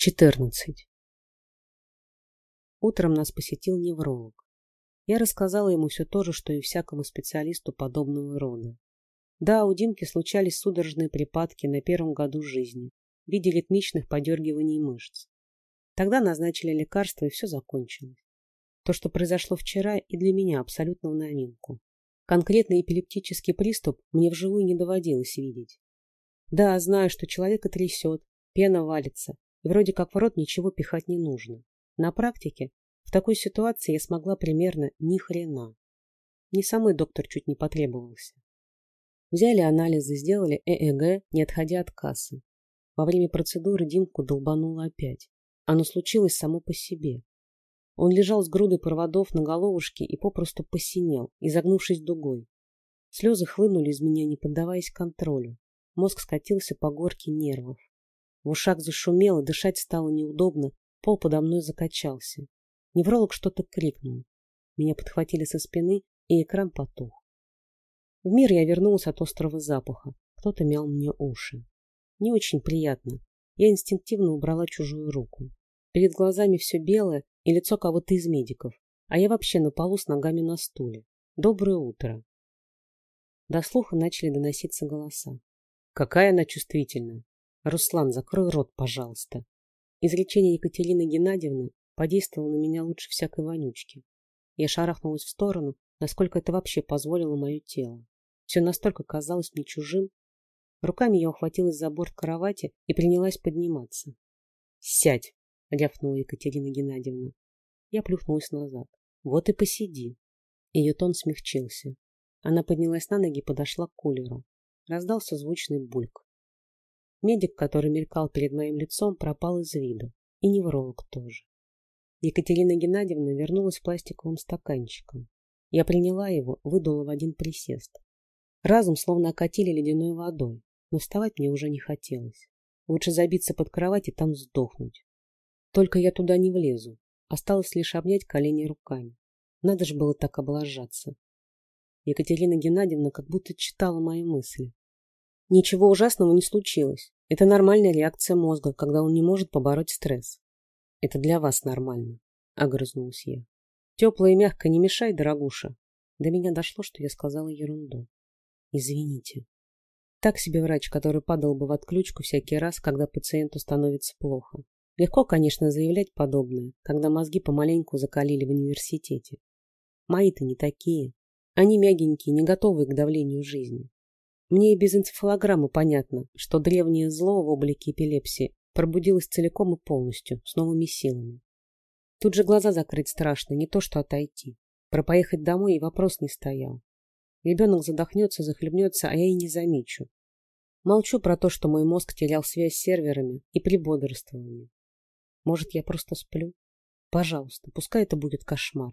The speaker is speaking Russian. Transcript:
14. Утром нас посетил невролог. Я рассказала ему все то же, что и всякому специалисту подобного рода. Да, у Димки случались судорожные припадки на первом году жизни в виде ритмичных подергиваний мышц. Тогда назначили лекарства, и все закончилось. То, что произошло вчера, и для меня абсолютно в новинку. Конкретный эпилептический приступ мне вживую не доводилось видеть. Да, знаю, что человека трясет, пена валится, вроде как в рот ничего пихать не нужно. На практике в такой ситуации я смогла примерно ни хрена. Мне самой доктор чуть не потребовался. Взяли анализы, сделали ЭЭГ, не отходя от кассы. Во время процедуры Димку долбануло опять. Оно случилось само по себе. Он лежал с грудой проводов на головушке и попросту посинел, изогнувшись дугой. Слезы хлынули из меня, не поддаваясь контролю. Мозг скатился по горке нервов. В ушах зашумело, дышать стало неудобно, пол подо мной закачался. Невролог что-то крикнул. Меня подхватили со спины, и экран потух. В мир я вернулась от острого запаха. Кто-то мял мне уши. Не очень приятно. Я инстинктивно убрала чужую руку. Перед глазами все белое и лицо кого-то из медиков, а я вообще на полу с ногами на стуле. Доброе утро. До слуха начали доноситься голоса. Какая она чувствительная. Руслан, закрой рот, пожалуйста. Изречение Екатерины Геннадьевны подействовало на меня лучше всякой вонючки. Я шарахнулась в сторону, насколько это вообще позволило мое тело. Все настолько казалось мне чужим. Руками я ухватилась за борт кровати и принялась подниматься. «Сядь!» — рявкнула Екатерина Геннадьевна. Я плюхнулась назад. «Вот и посиди!» Ее тон смягчился. Она поднялась на ноги и подошла к кулеру. Раздался звучный бульк. Медик, который мелькал перед моим лицом, пропал из виду. И невролог тоже. Екатерина Геннадьевна вернулась пластиковым стаканчиком. Я приняла его, выдула в один присест. Разум словно окатили ледяной водой, но вставать мне уже не хотелось. Лучше забиться под кровать и там сдохнуть. Только я туда не влезу. Осталось лишь обнять колени руками. Надо же было так облажаться. Екатерина Геннадьевна как будто читала мои мысли. Ничего ужасного не случилось. Это нормальная реакция мозга, когда он не может побороть стресс. Это для вас нормально, огрызнулась я. Тепло и мягко не мешай, дорогуша. До меня дошло, что я сказала ерунду. Извините. Так себе врач, который падал бы в отключку всякий раз, когда пациенту становится плохо. Легко, конечно, заявлять подобное, когда мозги помаленьку закалили в университете. Мои-то не такие. Они мягенькие, не готовые к давлению жизни. Мне и без энцефалограммы понятно, что древнее зло в облике эпилепсии пробудилось целиком и полностью, с новыми силами. Тут же глаза закрыть страшно, не то что отойти. Про поехать домой и вопрос не стоял. Ребенок задохнется, захлебнется, а я и не замечу. Молчу про то, что мой мозг терял связь с серверами и при бодрствовании. Может, я просто сплю? Пожалуйста, пускай это будет кошмар.